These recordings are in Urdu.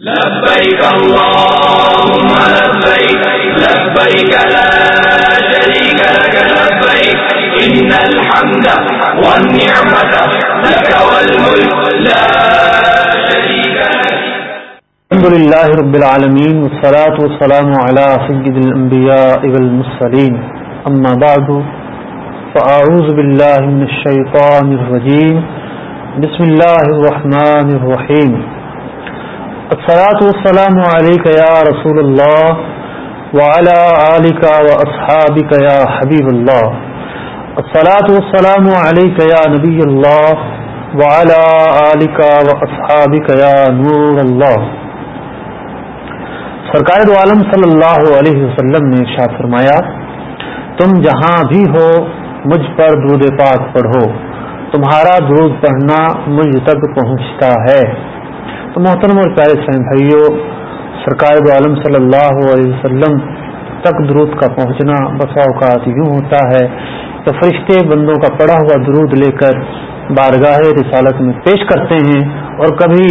لبيك اللهم لبيك لبيك لا شريك لك لبيك إن الحمد والنعمة لك والملك لا شريك لك الحمد لله رب العالمين والصلاة والسلام على سيد الأنبياء والمرسلين أما بعد فأعوذ بالله من الشيطان الرجيم بسم الله الرحمن الرحيم الصلاة والسلام عليك يا رسول اللہ الله وعلى آلك وأصحابك يا حبيب الله. الصلاة والسلام عليك يا نبي الله وعلى آلك وأصحابك يا نور الله. سرکار عالم صلی اللہ علیہ وسلم نے ارشاد فرمایا، تم جہاں بھی ہو، مجھ پر درود پاک پڑھو۔ تمہارا درود پڑھنا مجھ تک پہنچتا ہے۔ تو محترم اور پیارے سین بھائیوں سرکار عالم صلی اللہ علیہ وسلم تک درود کا پہنچنا بسا اوقات یوں ہوتا ہے تو فرشتے بندوں کا پڑا ہوا درود لے کر بارگاہ رسالت میں پیش کرتے ہیں اور کبھی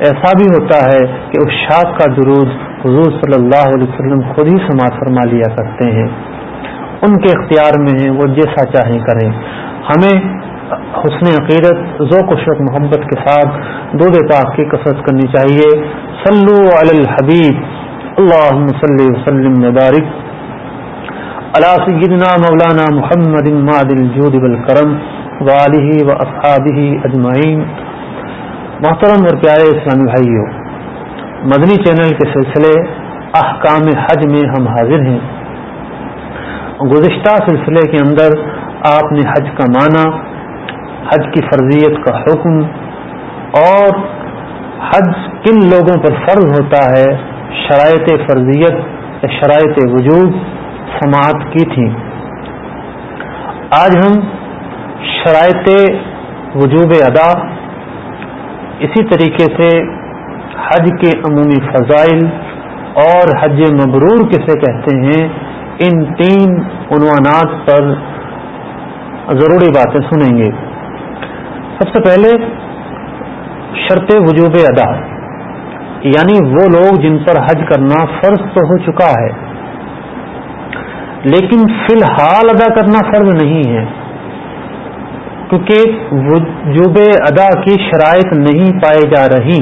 ایسا بھی ہوتا ہے کہ اس شاخ کا درود حضور صلی اللہ علیہ وسلم خود ہی سماعت فرما لیا کرتے ہیں۔ ان کے اختیار میں ہیں وہ جیسا چاہیں کریں۔ ہمیں حسن عقیدت، ذوق و شوق محبت کے ساتھ دودھ پاک کی کثرت کرنی چاہیے۔ صلو علی الحبیب اللہ صلی وسلم مبارک۔ علی سیدنا مولانا محمد ماد الجود بالکرم والہ و اصحابہ اجمعین۔ محترم اور پیارے اسلامی بھائیوں، مدنی چینل کے سلسلے احکام حج میں ہم حاضر ہیں۔ گزشتہ سلسلے کے اندر آپ نے حج کا معنی حج کی فرضیت کا حکم اور حج کن لوگوں پر فرض ہوتا ہے؟ شرائط فرضیت یا شرائط وجود سماعت کی تھی آج ہم شرائط وجوب ادا اسی طریقے سے حج کے عمومی فضائل اور حج مبرور کسے کہتے ہیں، ان تین عنوانات پر ضروری باتیں سنیں گے۔ سب سے پہلے شرط وجوب ادا یعنی وہ لوگ جن پر حج کرنا فرض تو ہو چکا ہے، لیکن فی الحال ادا کرنا فرض نہیں ہے، کیونکہ وجوب ادا کی شرائط نہیں پائی جا رہی۔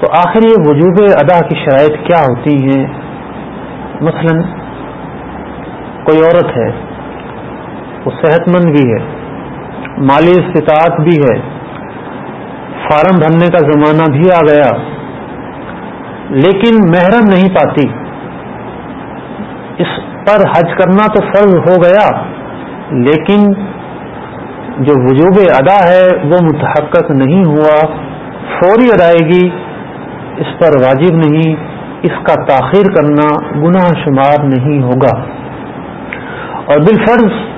تو آخر یہ وجوب ادا کی شرائط کیا ہوتی ہیں؟ مثلا کوئی عورت ہے، وہ صحت مند بھی ہے مالی استطاعت بھی ہے۔ فارم بھرنے کا زمانہ بھی آ گیا۔ لیکن محرم نہیں پاتی۔ اس پر حج کرنا تو فرض ہو گیا۔ لیکن جو وجوب ادا ہے وہ متحقق نہیں ہوا۔ فوری ادائیگی اس پر واجب نہیں۔ اس کا تاخیر کرنا گناہ شمار نہیں ہوگا۔ اور بالفرض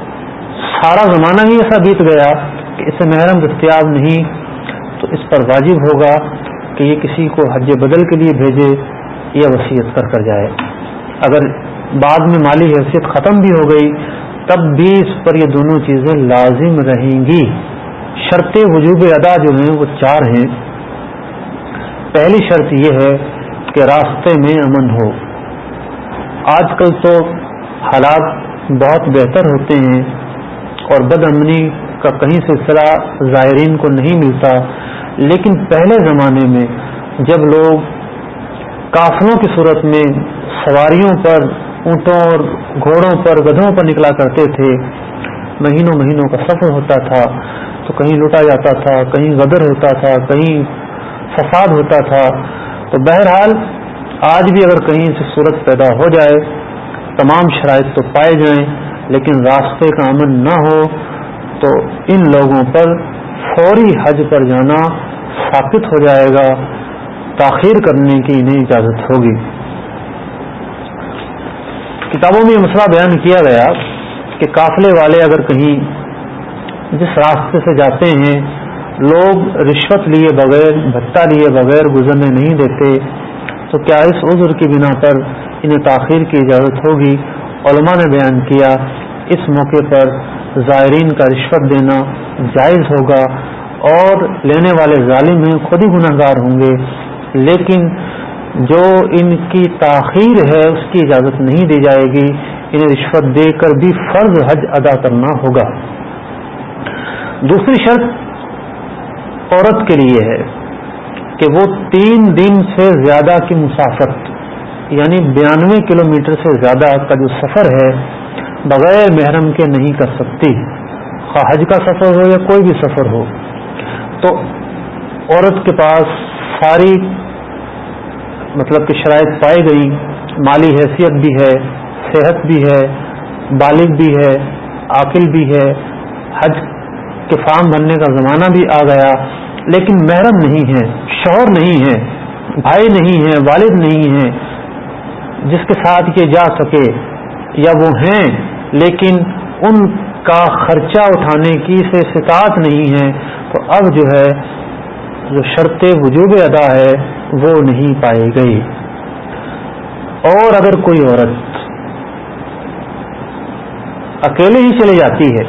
سارا زمانہ ہی ایسا بیت گیا کہ اسے محرم دستیاب نہیں، تو اس پر واجب ہوگا کہ یہ کسی کو حج بدل کے لیے بھیجے یا وصیت کر کر جائے۔ اگر بعد میں مالی حیثیت ختم بھی ہو گئی، تب بھی اس پر یہ دونوں چیزیں لازم رہیں گی۔ شرط وجوب ادا جو ہیں، وہ چار ہیں۔ پہلی شرط یہ ہے کہ راستے میں امن ہو۔ آج کل تو حالات بہت بہتر ہوتے ہیں۔ اور بد امنی کا کہیں سلسلہ زائرین کو نہیں ملتا۔ لیکن پہلے زمانے میں جب لوگ کافلوں کی صورت میں سواریوں پر، اونٹوں اور گھوڑوں پر، گدھوں پر نکلا کرتے تھے، مہینوں مہینوں کا سفر ہوتا تھا، تو کہیں لوٹا جاتا تھا، کہیں غدر ہوتا تھا، کہیں فساد ہوتا تھا۔ تو بہرحال آج بھی اگر کہیں سے صورت پیدا ہو جائے، تمام شرائط تو پائے جائیں۔ لیکن راستے کا امن نہ ہو تو ان لوگوں پر فوری حج پر جانا ثابت ہو جائے گا، تاخیر کرنے کی انہیں اجازت ہوگی۔ کتابوں میں یہ مسئلہ بیان کیا گیا کہ قافلے والے اگر کہیں جس راستے سے جاتے ہیں، لوگ رشوت لیے بغیر بھٹا لیے بغیر گزرنے نہیں دیتے، تو کیا اس عذر کی بنا پر انہیں تاخیر کی اجازت ہوگی؟ علماء نے بیان کیا، اس موقع پر زائرین کا رشوت دینا جائز ہوگا اور لینے والے ظالم ہیں، خود ہی گناہ گار ہوں گے۔ لیکن جو ان کی تاخیر ہے، اس کی اجازت نہیں دی جائے گی۔ انہیں رشوت دے کر بھی فرض حج ادا کرنا ہوگا۔ دوسری شرط عورت کے لیے ہے کہ وہ تین دن سے زیادہ کی مسافت یعنی بیانوے کلومیٹر سے زیادہ کا جو سفر ہے، بغیر محرم کے نہیں کر سکتی۔ حج کا سفر ہو یا کوئی بھی سفر ہو۔ تو عورت کے پاس ساری مطلب کہ شرائط پائی گئی۔ مالی حیثیت بھی ہے، صحت بھی ہے، بالغ بھی ہے، عاقل بھی ہے۔ حج کے فارم بھرنے کا زمانہ بھی آ گیا۔ لیکن محرم نہیں ہے، شوہر نہیں ہے، بھائی نہیں ہے، والد نہیں ہے۔ جس کے ساتھ یہ جا سکے یا وہ ہیں، لیکن ان کا خرچہ اٹھانے کی سے استطاعت نہیں ہے، تو اب جو ہے، جو شرط وجوب ادا ہے، وہ نہیں پائی گئی۔ اور اگر کوئی عورت اکیلے ہی چلی جاتی ہے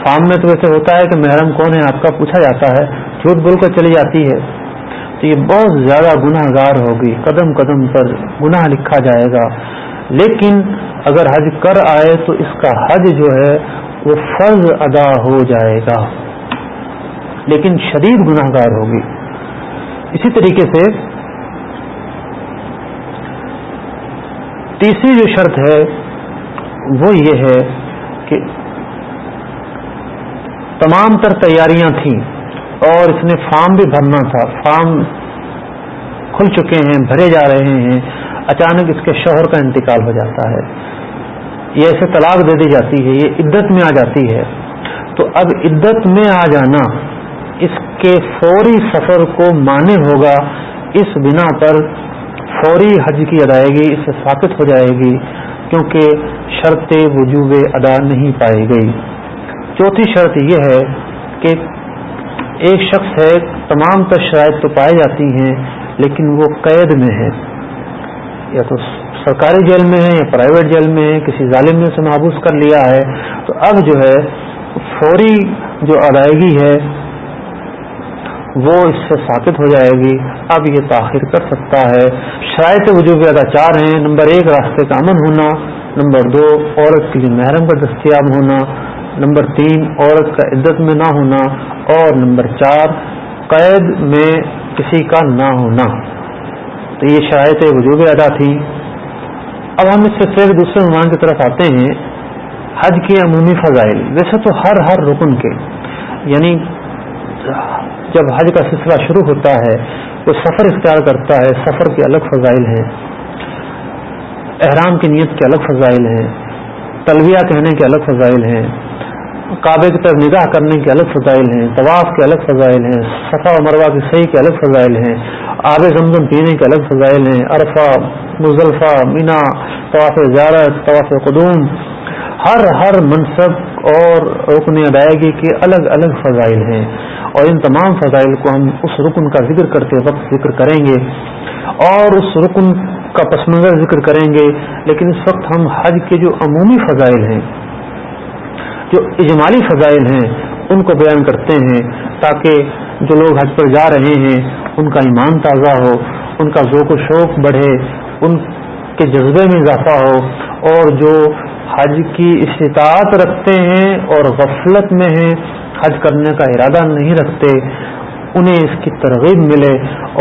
فارم میں تو ویسے ہوتا ہے کہ محرم کون ہے، آپ کا پوچھا جاتا ہے، جھوٹ بول کر چلی جاتی ہے۔ تو یہ بہت زیادہ گناہ گار ہوگی۔ قدم قدم پر گناہ لکھا جائے گا۔ لیکن اگر حج کر آئے تو اس کا حج جو ہے وہ فرض ادا ہو جائے گا۔ لیکن شدید گناہ گار ہوگی۔ اسی طریقے سے تیسری جو شرط ہے وہ یہ ہے کہ تمام تر تیاریاں تھیں۔ اور اس نے فارم بھی بھرنا تھا۔ فارم کھل چکے ہیں، بھرے جا رہے ہیں۔ اچانک اس کے شوہر کا انتقال ہو جاتا ہے۔ یہ ایسے طلاق دے دی جاتی ہے، یہ عدت میں آ جاتی ہے۔ تو اب عدت میں آ جانا اس کے فوری سفر کو مانے ہوگا۔ اس بنا پر فوری حج کی ادائیگی اس سے ثابت ہو جائے گی، کیونکہ شرط وجوب ادا نہیں پائی گئی۔ چوتھی شرط یہ ہے کہ ایک شخص ہے، تمام تر شرائط تو پائی جاتی ہیں، لیکن وہ قید میں ہے۔ یا تو سرکاری جیل میں ہے یا پرائیویٹ جیل میں ہے، کسی ظالم نے اسے محبوس کر لیا ہے۔ تو اب جو ہے، فوری جو ادائیگی ہے، وہ اس سے ثابت ہو جائے گی۔ اب یہ تاخیر کر سکتا ہے۔ شرائط وجوب ادا چار ہیں۔ نمبر ایک، راستے کا امن ہونا۔ نمبر دو، عورت کے لیے محرم کا دستیاب ہونا۔ نمبر تین، عورت کا عدت میں نہ ہونا، اور نمبر چار، قید میں کسی کا نہ ہونا۔ تو یہ شاید وجوب ادا تھی۔ اب ہم اس سے پھر دوسرے عنوان کی طرف آتے ہیں۔ حج کے عمومی فضائل، ویسے تو ہر ہر رکن کے۔ یعنی جب حج کا سلسلہ شروع ہوتا ہے، تو سفر اختیار کرتا ہے، سفر کے الگ فضائل ہیں۔ احرام کی نیت کے الگ فضائل ہیں۔ تلویہ کہنے کے الگ فضائل ہیں۔ کعبے کی طرف نگاہ کرنے کے الگ فضائل ہیں، طواف کے الگ فضائل ہیں، صفا و مروا کی صحیح کے الگ فضائل ہیں، آب زمزم پینے کے الگ فضائل ہیں، عرفہ مزلفہ مینا طواف زیارت، طواف قدوم، ہر ہر منصب اور رکن ادائیگی کے الگ الگ فضائل ہیں۔ اور ان تمام فضائل کو ہم اس رکن کا ذکر کرتے وقت ذکر کریں گے۔ اور اس رکن کا پس منظر ذکر کریں گے، لیکن اس وقت ہم حج کے جو عمومی فضائل ہیں جو اجمالی فضائل ہیں، ان کو بیان کرتے ہیں تاکہ جو لوگ حج پر جا رہے ہیں، ان کا ایمان تازہ ہو، ان کا ذوق و شوق بڑھے، ان کے جذبے میں اضافہ ہو اور جو حج کی استطاعت رکھتے ہیں اور غفلت میں ہیں، حج کرنے کا ارادہ نہیں رکھتے، انہیں اس کی ترغیب ملے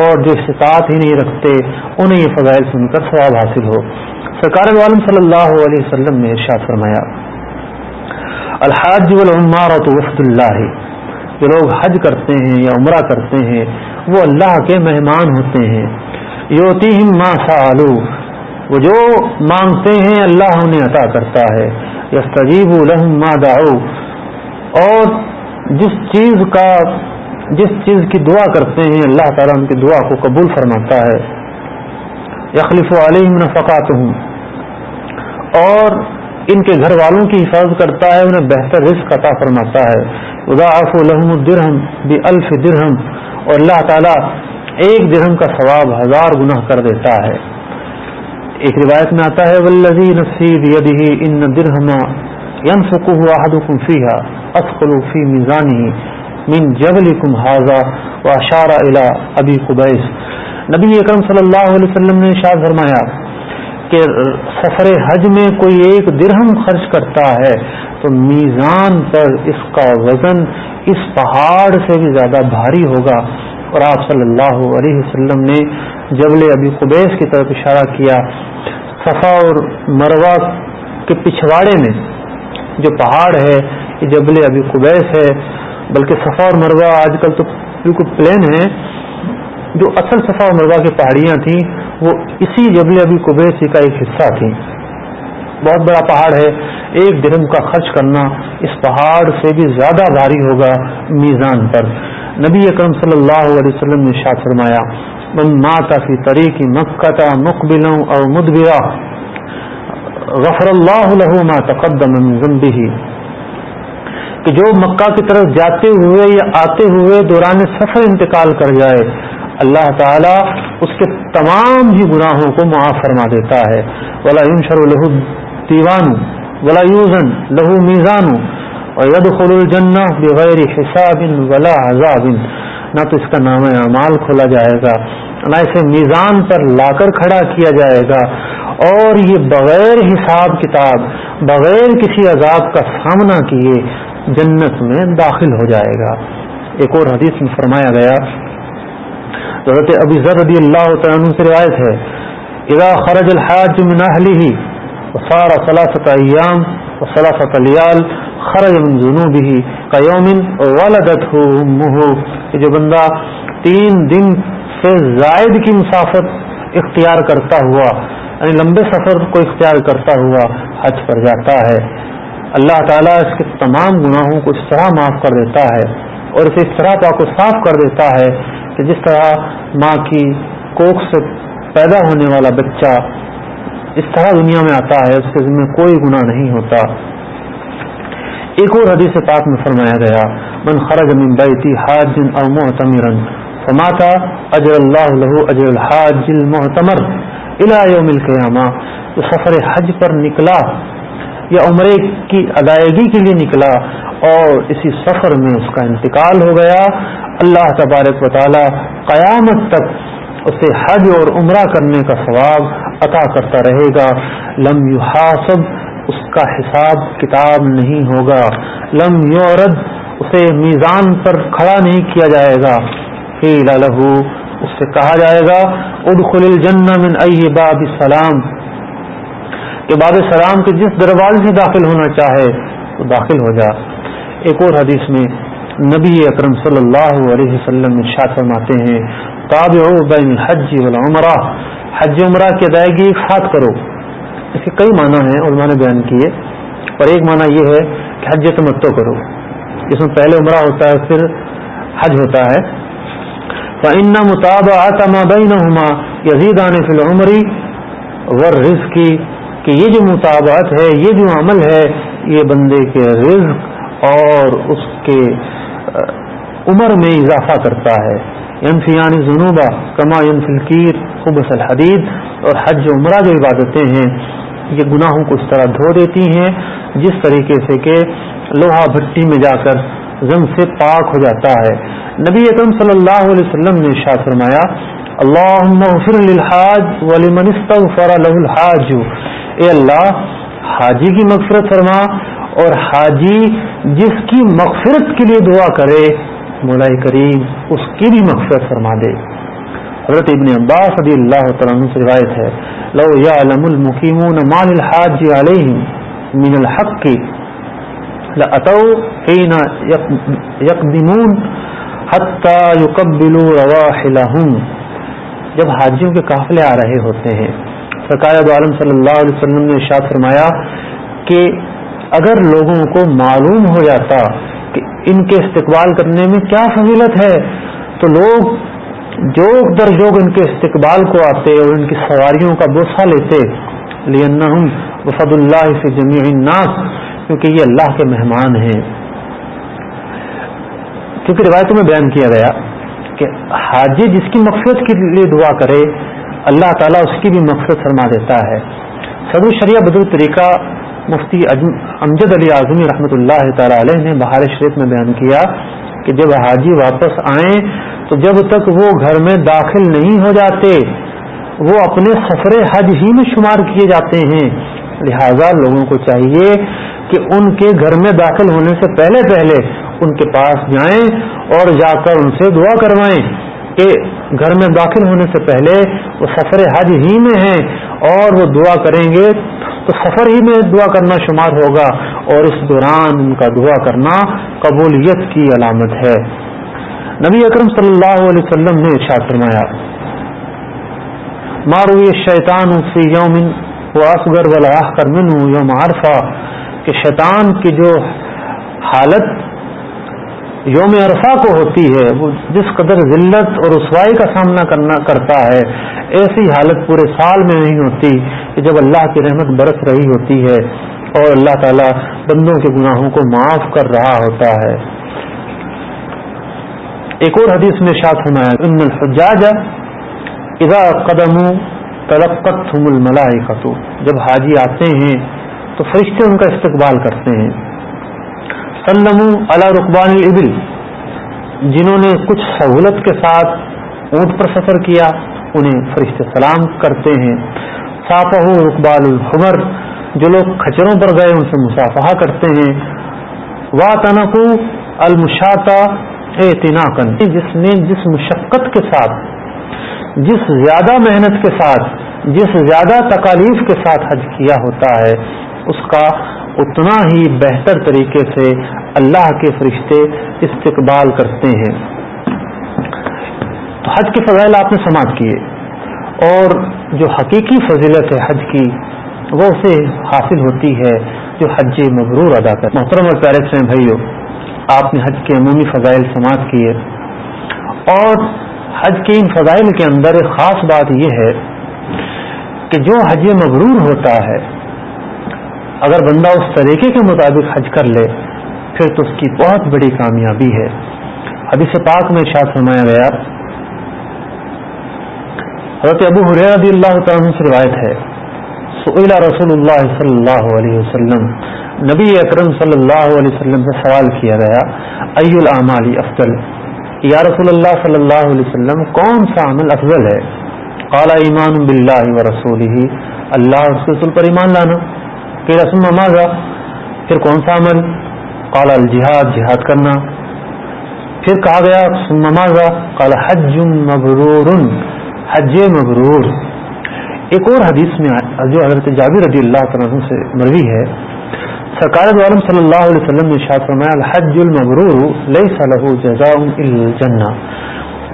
اور جو استطاعت ہی نہیں رکھتے، انہیں یہ فضائل سن کر ثواب حاصل ہو۔ سرکار عالم صلی اللہ علیہ وسلم نے ارشاد فرمایا الحاج والعمارت وفد اللہ۔ جو لوگ حج کرتے ہیں یا عمرہ کرتے ہیں، وہ اللہ کے مہمان ہوتے ہیں۔ یوتی ما سالو وہ جو مانگتے ہیں، اللہ انہیں عطا کرتا ہے۔ یس تجیب الحم ما داؤ اور جس چیز کا، جس چیز کی دعا کرتے ہیں، اللہ تعالیٰ ان کی دعا کو قبول فرماتا ہے۔ یخلف علیہم نفقات ہوں اور ان کے گھر والوں کی حفاظت کرتا ہے، انہیں بہتر رزق عطا فرماتا ہے۔ اضاف الحم الدرہم بھی الف درہم اور اللہ تعالیٰ ایک درہم کا ثواب ہزار گناہ کر دیتا ہے۔ ایک روایت میں آتا ہے ولزی نصیر یدہ ان درہما ينفقه احدكم فيها اثقل في ميزانه من جبلكم هذا واشار الى ابي قبيس نبی اکرم صلی اللہ علیہ وسلم نے شاد فرمایا کہ سفر حج میں کوئی ایک درہم خرچ کرتا ہے، تو میزان پر اس کا وزن اس پہاڑ سے بھی زیادہ بھاری ہوگا۔ اور آپ صلی اللہ علیہ وسلم نے جبل ابی قبیس کی طرف اشارہ کیا۔ صفا اور مروا کے پچھواڑے میں جو پہاڑ ہے، یہ جبل ابی قبیس ہے۔ بلکہ صفا اور مروا آج کل تو بالکل پلین ہے جو اصل صفا اور مروا کی پہاڑیاں تھیں وہ اسی جبل ابی قبیسی کا ایک حصہ تھیں بہت بڑا پہاڑ ہے۔ ایک درم کا خرچ کرنا اس پہاڑ سے بھی زیادہ بھاری ہوگا میزان پر۔ نبی اکرم صلی اللہ علیہ وسلم نے شاہ فرمایا، من ماتا فی طریقی مکتا مقبل اور مدبرا غفر اللہ له ما تقدم من ذنبه. کہ جو مکہ کی طرف جاتے ہوئے یا آتے ہوئے دوران سفر انتقال کر جائے اللہ تعالی اس کے تمام ہی گناہوں کو معاف فرما دیتا ہے۔ ولا ينشر له دیوان ولا یوزن لہو میزان اور ید خل بغیر حساب ولا عذاب۔ نہ تو اس کا نام اعمال کھولا جائے گا، نہ اسے میزان پر لا کر کھڑا کیا جائے گا۔ اور یہ بغیر حساب کتاب، بغیر کسی عذاب کا سامنا کیے جنت میں داخل ہو جائے گا۔ ایک اور حدیث میں فرمایا گیا حضرت ابی ذر رضی اللہ تعالیٰ سے روایت ہے، اذا خرج الحاج من اہلی وصار ثلاثة ایام وثلاثة لیال خرج من جنوبه قیوم ولدته امه کہ جو بندہ تین دن سے زائد کی مسافت اختیار کرتا ہوا یعنی لمبے سفر کو اختیار کرتا ہوا حج پر جاتا ہے۔ اللہ تعالیٰ اس کے تمام گناہوں کو اس طرح معاف کر دیتا ہے اور اسے اس طرح پاک کو صاف کر دیتا ہے کہ جس طرح ماں کی کوکھ سے پیدا ہونے والا بچہ اس طرح دنیا میں آتا ہے، اس کے ذمہ کوئی گناہ نہیں ہوتا۔ ایک اور حدیث پاک میں فرمایا گیا، من خرج من بیتی حاج او معتمرا فماتا اجر اللہ له اجر الحاج المعتمر الى یوم القیامہ۔ جو سفر حج پر نکلا یا عمرے کی ادائیگی کے لیے نکلا اور اسی سفر میں اس کا انتقال ہو گیا۔ اللہ تبارک و تعالی قیامت تک اسے حج اور عمرہ کرنے کا ثواب عطا کرتا رہے گا۔ لم یحاسب، اس کا حساب کتاب نہیں ہوگا۔ لم یورد اسے میزان پر کھڑا نہیں کیا جائے گا۔ لہو اس سے کہا جائے گا، ادخل الجنہ من ای باب السلام۔ کہ باب سلام کے جس دروازے سے داخل ہونا چاہے تو داخل ہو جا۔ ایک اور حدیث میں نبی اکرم صلی اللہ علیہ وسلم میں شاہ فرماتے ہیں تابع بین حج والعمرہ۔ حج عمرہ کی ادائیگی ساتھ کرو۔ اس کے کئی معنی ہیں علماء نے بیان کیے۔ اور ایک معنی یہ ہے کہ حج تمتو کرو۔ جس میں پہلے عمرہ ہوتا ہے، پھر حج ہوتا ہے۔ ان مطاب آتما بین یزید آنے فی العمری ور رز کی کہ یہ جو مطابعت ہے، یہ جو عمل ہے، یہ بندے کے رزق اور اس کے عمر میں اضافہ کرتا ہے۔ ینفیانی جنوبہ کما ینفلکیر خوبص الحدید اور حج عمرہ جو عبادتیں ہیں، یہ گناہوں کو اس طرح دھو دیتی ہیں، جس طریقے سے کہ لوہا بھٹی میں جا کر زم سے پاک ہو جاتا ہے۔ نبی اکرم صلی اللہ علیہ وسلم نے شاہ فرمایا اللہ للحاج ولمن استغفر له الحاج. اے اللہ، حاجی کی مغفرت فرما اور حاجی جس کی مغفرت کے لیے دعا کرے مولا کریم اس کی بھی مغفرت فرما دے۔ حضرت ابن عباس رضی اللہ تعالیٰ سے روایت ہے، لو يعلم المقيمون ما للحاج عليهم من الحق لأتوا حين يقدمون حتى يقبلوا رواحلهم جب حاجیوں کے قافلے آ رہے ہوتے ہیں سرکار عالم صلی اللہ علیہ وسلم نے ارشاد فرمایا کہ اگر لوگوں کو معلوم ہو جاتا کہ ان کے استقبال کرنے میں کیا فضیلت ہے، تو لوگ جوگ در جوگ ان کے استقبال کو آتے اور ان کی سواریوں کا بوسہ لیتے۔ وفد اللہ سے جمی الناس، کیونکہ یہ اللہ کے مہمان ہیں۔ کیونکہ روایتوں میں بیان کیا گیا کہ حاجی جس کی مقصد کے لیے دعا کرے، اللہ تعالیٰ اس کی بھی مقصد فرما دیتا ہے۔ صدر شریعہ بدر طریقہ مفتی امجد علی اعظمی رحمۃ اللہ تعالی علیہ نے بہار شریف میں بیان کیا کہ جب حاجی واپس آئیں تو جب تک وہ گھر میں داخل نہیں ہو جاتے، وہ اپنے سفر حج ہی میں شمار کیے جاتے ہیں۔ لہذا لوگوں کو چاہیے کہ ان کے گھر میں داخل ہونے سے پہلے پہلے ان کے پاس جائیں اور جا کر ان سے دعا کروائیں کہ گھر میں داخل ہونے سے پہلے وہ سفر حج ہی میں ہیں اور وہ دعا کریں گے۔ تو سفر ہی میں دعا کرنا شمار ہوگا اور اس دوران ان کا دعا کرنا قبولیت کی علامت ہے۔ نبی اکرم صلی اللہ علیہ وسلم نے ارشاد فرمایا ماروی شیطان فی یوم و اصغر ولا کر من یوم عرفہ کہ شیطان کی جو حالت یوم عرفہ کو ہوتی ہے، وہ جس قدر ذلت اور رسوائی کا سامنا کرنا کرتا ہے، ایسی حالت پورے سال میں نہیں ہوتی کہ جب اللہ کی رحمت برس رہی ہوتی ہے اور اللہ تعالیٰ بندوں کے گناہوں کو معاف کر رہا ہوتا ہے۔ ایک اور حدیث میں شاد ہونا ہے ان الحجاج اذا قدم تلقت الملائکہ جب حاجی آتے ہیں تو فرشتے ان کا استقبال کرتے ہیں۔ سلم علی رقبان الابل جنہوں نے کچھ سہولت کے ساتھ اونٹ پر سفر کیا، انہیں فرشتے سلام کرتے ہیں۔ صافہ رقبال الحمر، جو لوگ کھچروں پر گئے ان سے مسافہ کرتے ہیں۔ وا تنقو المشاطا اعتناقن جس نے جس مشقت کے ساتھ، جس زیادہ محنت کے ساتھ، جس زیادہ تکالیف کے ساتھ حج کیا ہوتا ہے، اس کا اتنا ہی بہتر طریقے سے اللہ کے فرشتے استقبال کرتے ہیں۔ تو حج کے فضائل آپ نے سماعت کیے۔ اور جو حقیقی فضیلت ہے حج کی، وہ اسے حاصل ہوتی ہے جو حج مبرور ادا کر محترم اور پیرس ہیں بھائیو، آپ نے حج کے عمومی فضائل سماعت کیے۔ اور حج کے ان فضائل کے اندر ایک خاص بات یہ ہے کہ جو حج مبرور ہوتا ہے اگر بندہ اس طریقے کے مطابق حج کر لے، پھر تو اس کی بہت بڑی کامیابی ہے۔ حدیث پاک میں شاد فرمایا گیا، حضرت ابو رضی اللہ تعالیٰ سے روایت ہے سئلہ رسول اللہ صلی اللہ علیہ وسلم، نبی اکرم صلی اللہ علیہ وسلم سے سوال کیا گیا ای العمال افضل؟ یا رسول اللہ صلی اللہ علیہ وسلم، کون سا عمل افضل ہے؟ قال ایمان باللہ و رسول اللہ رسول پر ایمان لانا۔ پھر رسم ماضا پھر کون سا عمل؟ قال الجہاد، جہاد کرنا۔ پھر کہا گیا نمازا قال حج مبرور حج مبرور۔ ایک اور حدیث میں جو حضرت جابر رضی اللہ تعالیٰ سے مروی ہے۔ سرکار عالم صلی اللہ علیہ وسلم نے شاہ فرمایا، الحج المبرور لیس له جزاء الا الجنہ۔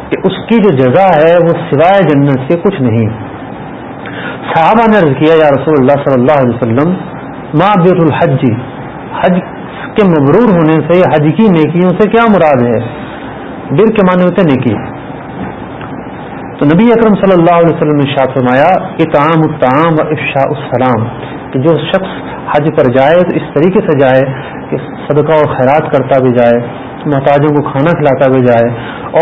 کہ اس کی جو جزا ہے، وہ سوائے جنت سے کچھ نہیں۔ صحابہ نے عرض کیا، یا رسول اللہ صلی اللہ علیہ وسلم ما الحج. حج کے مبرور ہونے سے، حج کی نیکیوں سے کیا مراد ہے؟ بر کے معنی ہوتے نیکی. تو نبی اکرم صلی اللہ علیہ وسلم نے شاہ فرمایا، اطعام الطعام و افشاء السلام. کہ جو شخص حج پر جائے، تو اس طریقے سے جائے کہ صدقہ و خیرات کرتا بھی جائے، محتاجوں کو کھانا کھلاتا بھی جائے،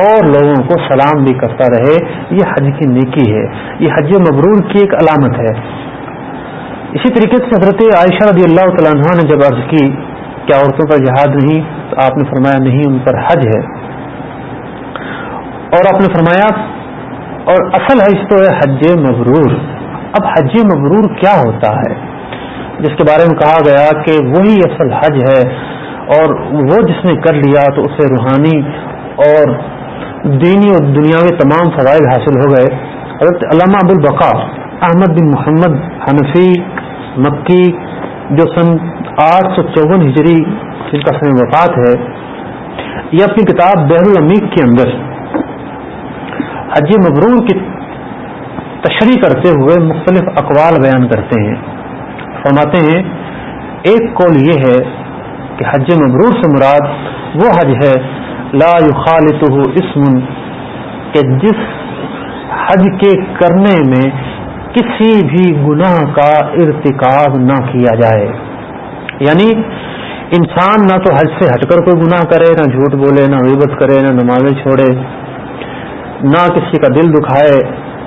اور لوگوں کو سلام بھی کرتا رہے. یہ حج کی نیکی ہے. یہ حج مبرور کی ایک علامت ہے. اسی طریقے سے حضرت عائشہ رضی اللہ تعالیٰ عنہ نے جب عرض کی کہ عورتوں کا جہاد نہیں، تو آپ نے فرمایا نہیں، ان پر حج ہے۔ اور آپ نے فرمایا، اور اصل حج تو ہے حج مبرور۔ اب حج مبرور کیا ہوتا ہے؟ جس کے بارے میں کہا گیا کہ وہی اصل حج ہے، اور وہ جس نے کر لیا تو اسے روحانی اور دینی اور دنیاوی تمام فوائد حاصل ہو گئے۔ حضرت علامہ ابوالبقا احمد بن محمد حنفی مکی جو سن آٹھ سو چون ہجری جن کا سن وفات ہے، یہ اپنی کتاب بحر العمیق کے اندر حج مبرور کی تشریح کرتے ہوئے مختلف اقوال بیان کرتے ہیں۔ فرماتے ہیں، ایک قول یہ ہے کہ حج مبرور سے مراد وہ حج ہے، لا يخالطه اسم، کہ جس حج کے کرنے میں کسی بھی گناہ کا ارتکاب نہ کیا جائے۔ یعنی انسان نہ تو حج سے ہٹ کر کوئی گناہ کرے، نہ جھوٹ بولے، نہ غیبت کرے، نہ نمازیں چھوڑے، نہ کسی کا دل دکھائے،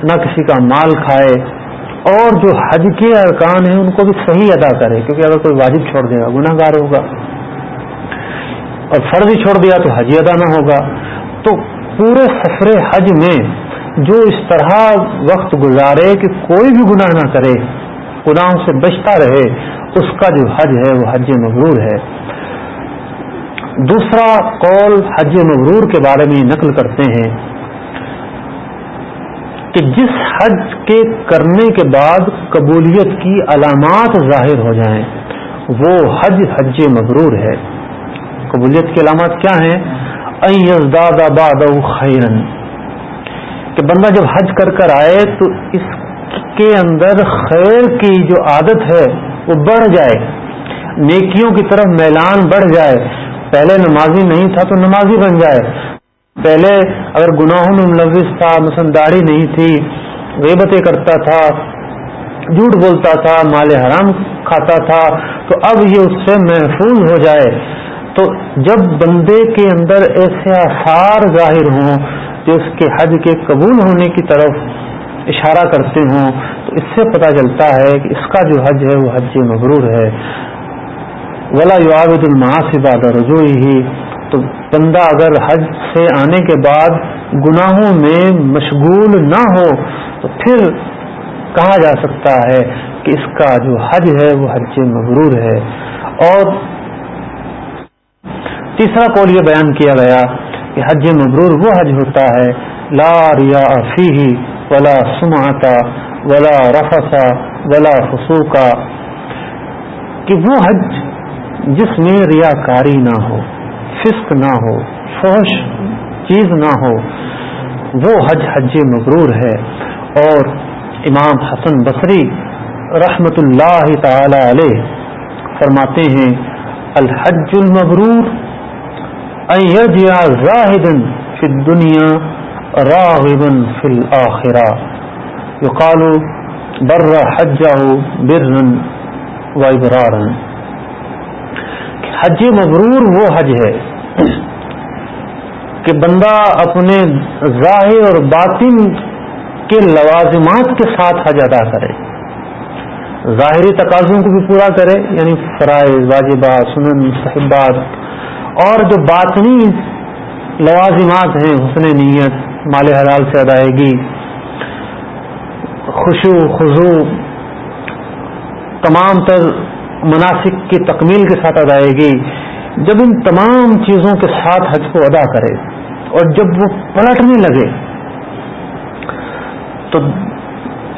نہ کسی کا مال کھائے۔ اور جو حج کے ارکان ہیں، ان کو بھی صحیح ادا کرے، کیونکہ اگر کوئی واجب چھوڑ دے گا گناہ گار ہوگا۔ اور فرض ہی چھوڑ دیا تو حج ادا نہ ہوگا۔ تو پورے سفر حج میں جو اس طرح وقت گزارے کہ کوئی بھی گناہ نہ کرے، گناہوں سے بچتا رہے، اس کا جو حج ہے وہ حج مغرور ہے۔ دوسرا قول حج مغرور کے بارے میں نقل کرتے ہیں کہ جس حج کے کرنے کے بعد قبولیت کی علامات ظاہر ہو جائیں، وہ حج حج مغرور ہے۔ قبولیت کی علامات کیا ہیں؟ باد خیرن کہ بندہ جب حج کر کر آئے تو اس کے اندر خیر کی جو عادت ہے وہ بڑھ جائے، نیکیوں کی طرف میلان بڑھ جائے۔ پہلے نمازی نہیں تھا تو نمازی بن جائے۔ پہلے اگر گناہوں میں ملوث تھا، مثلا داڑھی نہیں تھی، غیبتیں کرتا تھا، جھوٹ بولتا تھا، مال حرام کھاتا تھا، تو اب یہ اس سے محفوظ ہو جائے۔ تو جب بندے کے اندر ایسے آثار ظاہر ہوں جو اس کے حج کے قبول ہونے کی طرف اشارہ کرتے ہوں، تو اس سے پتہ چلتا ہے کہ اس کا جو حج ہے وہ حج مغرور ہے۔ ولا یعابد الماسباد رجوعی ہی تو بندہ اگر حج سے آنے کے بعد گناہوں میں مشغول نہ ہو، تو پھر کہا جا سکتا ہے کہ اس کا جو حج ہے وہ حج مغرور ہے۔ اور تیسرا قول یہ بیان کیا گیا کہ حج مغرور وہ حج ہوتا ہے۔ لا ریا فی ولا سماتا ولا رفسا ولا فسوکا کہ وہ حج جس میں ریاکاری نہ ہو، فسق نہ ہو فوش چیز نہ ہو، وہ حج حج مغرور ہے۔ اور امام حسن بصری رحمت اللہ تعالی علیہ فرماتے ہیں، الحج المبرور زاہدن فی الدنیا راغبا فی الاخرہ یقال بر حجہ برن و ابرارن حج مبرور وہ حج ہے کہ بندہ اپنے ظاہر اور باطن کے لوازمات کے ساتھ حج ادا کرے، ظاہری تقاضوں کو بھی پورا کرے یعنی فرائض، واجبات، سنن صحبات اور جو باطنی لوازمات ہیں، حسن نیت، مال حلال سے ادائیگی، خوشو خضو تمام تر مناسب کی تکمیل کے ساتھ ادائیگی، جب ان تمام چیزوں کے ساتھ حج کو ادا کرے اور جب وہ پلٹنے لگے، تو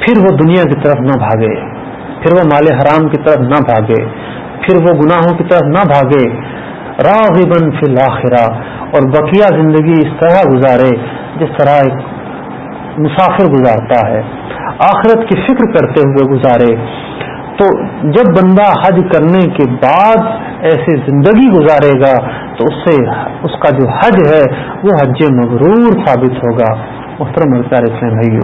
پھر وہ دنیا کی طرف نہ بھاگے، پھر وہ مال حرام کی طرف نہ بھاگے، پھر وہ گناہوں کی طرف نہ بھاگے راغبن فی الآخرہ اور بقیہ زندگی اس طرح گزارے جس طرح ایک مسافر گزارتا ہے۔ آخرت کی فکر کرتے ہوئے گزارے۔ تو جب بندہ حج کرنے کے بعد ایسی زندگی گزارے گا، تو اس سے اس کا جو حج ہے، وہ حج مغرور ثابت ہوگا۔ محترم اسلام بھائیو،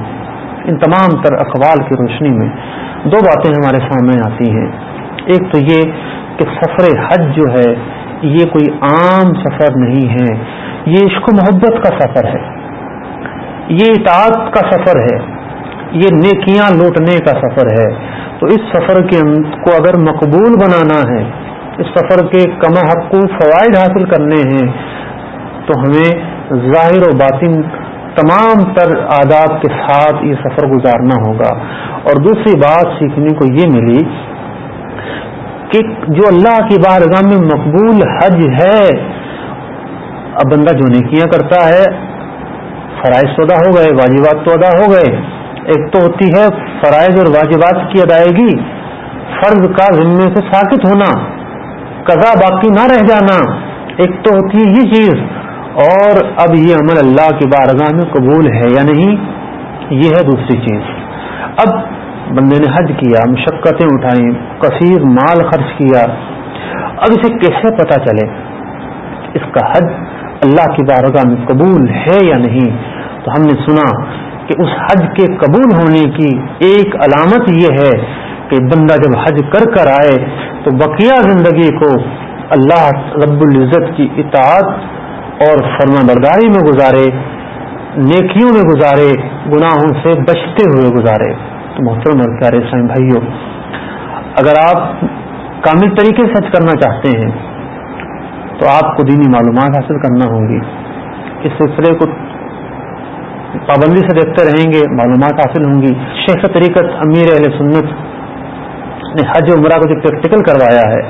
ان تمام تر اقوال کی روشنی میں دو باتیں ہمارے سامنے آتی ہیں۔ ایک تو یہ کہ سفر حج جو ہے یہ کوئی عام سفر نہیں ہے، یہ عشق و محبت کا سفر ہے، یہ اطاعت کا سفر ہے، یہ نیکیاں لوٹنے کا سفر ہے۔ تو اس سفر کے کو اگر مقبول بنانا ہے، اس سفر کے کم حق فوائد حاصل کرنے ہیں، تو ہمیں ظاہر و باطن تمام تر آداب کے ساتھ یہ سفر گزارنا ہوگا۔ اور دوسری بات سیکھنے کو یہ ملی کہ جو اللہ کی بارگاہ میں مقبول حج ہے، اب بندہ جو نیکیاں کرتا ہے، فرائض تو ادا ہو گئے، واجبات تو ادا ہو گئے۔ ایک تو ہوتی ہے فرائض اور واجبات کی ادائیگی، فرض کا ذمے سے ساکت ہونا، قضا باقی نہ رہ جانا۔ ایک تو ہوتی ہے یہ چیز۔ اور اب یہ عمل اللہ کی بارگاہ میں قبول ہے یا نہیں، یہ ہے دوسری چیز۔ اب بندے نے حج کیا، مشقتیں اٹھائیں، کثیر مال خرچ کیا۔ اب اسے کیسے پتا چلے اس کا حج اللہ کی بارگاہ میں قبول ہے یا نہیں؟ تو ہم نے سنا کہ اس حج کے قبول ہونے کی ایک علامت یہ ہے کہ بندہ جب حج کر کر آئے تو بقیہ زندگی کو اللہ رب العزت کی اطاعت اور فرما برداری میں گزارے، نیکیوں میں گزارے، گناہوں سے بچتے ہوئے گزارے۔ تو محترم پیارے سائن بھائیوں۔ اگر آپ کامل طریقے سے حج کرنا چاہتے ہیں، تو آپ کو دینی معلومات حاصل کرنا ہوگی اس سلسلے کو پابندی سے دیکھتے رہیں گے، معلومات حاصل ہوں گی۔ شیخ طریقت امیر اہل سنت نے حج عمرہ کو جو پریکٹیکل کروایا ہے،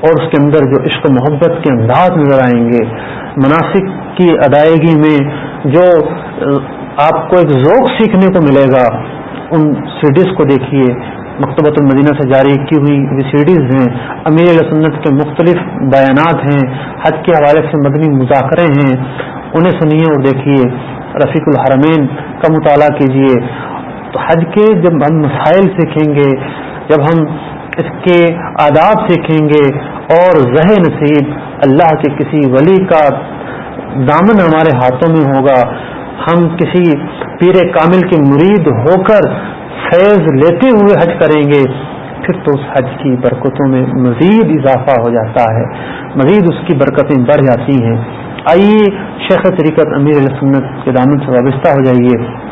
اور اس کے اندر جو عشق و محبت کے انداز نظر آئیں گے۔ مناسب کی ادائیگی میں جو آپ کو ایک ذوق سیکھنے کو ملے گا۔ ان سیڈیز کو دیکھیے، مکتبۃ المدینہ سے جاری کی ہوئی وی سی ڈیز ہیں، امیر سنت کے مختلف بیانات ہیں، حج کے حوالے سے مدنی مذاکرے ہیں، انہیں سنیے اور دیکھیے۔ رفیق الحرمین کا مطالعہ کیجیے۔ تو حج کے جب ہم مسائل سیکھیں گے، جب ہم اس کے آداب سیکھیں گے اور زہ نصیب اللہ کے کسی ولی کا دامن ہمارے ہاتھوں میں ہوگا، ہم کسی پیر کامل کے مرید ہو کر فیض لیتے ہوئے حج کریں گے، پھر تو اس حج کی برکتوں میں مزید اضافہ ہو جاتا ہے۔ مزید اس کی برکتیں بڑھ جاتی ہیں۔ آئیے شیخ طریقت امیر سنت کے دامن سے وابستہ ہو جائیے۔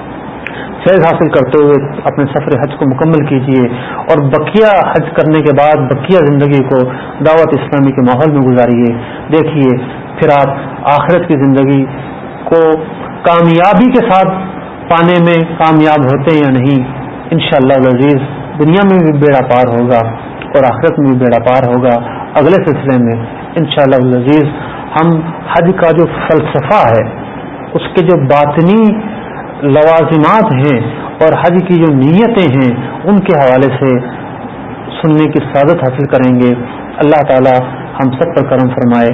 فیض حاصل کرتے ہوئے اپنے سفر حج کو مکمل کیجیے اور بقیہ حج کرنے کے بعد بقیہ زندگی کو دعوت اسلامی کے ماحول میں گزاریے۔ دیکھیے، پھر آپ آخرت کی زندگی کو کامیابی کے ساتھ پانے میں کامیاب ہوتے یا نہیں ان شاء اللہ عزیز، دنیا میں بھی بیڑا پار ہوگا اور آخرت میں بھی بیڑا پار ہوگا۔ اگلے سلسلے میں ان شاء اللہ عزیز، ہم حج کا جو فلسفہ ہے، اس کے جو باطنی لوازمات ہیں اور حج کی جو نیتیں ہیں، ان کے حوالے سے سننے کی سعادت حاصل کریں گے۔ اللہ تعالی ہم سب پر کرم فرمائے۔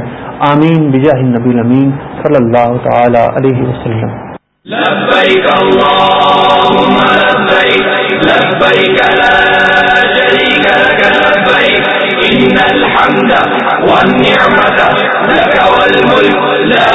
آمین، بجاہ نبی امین صلی اللہ تعالی علیہ وسلم۔ لبيك اللهم لبيك لبيك لا شريك لك لبيك إن الحمد والنعمة لك والملك لا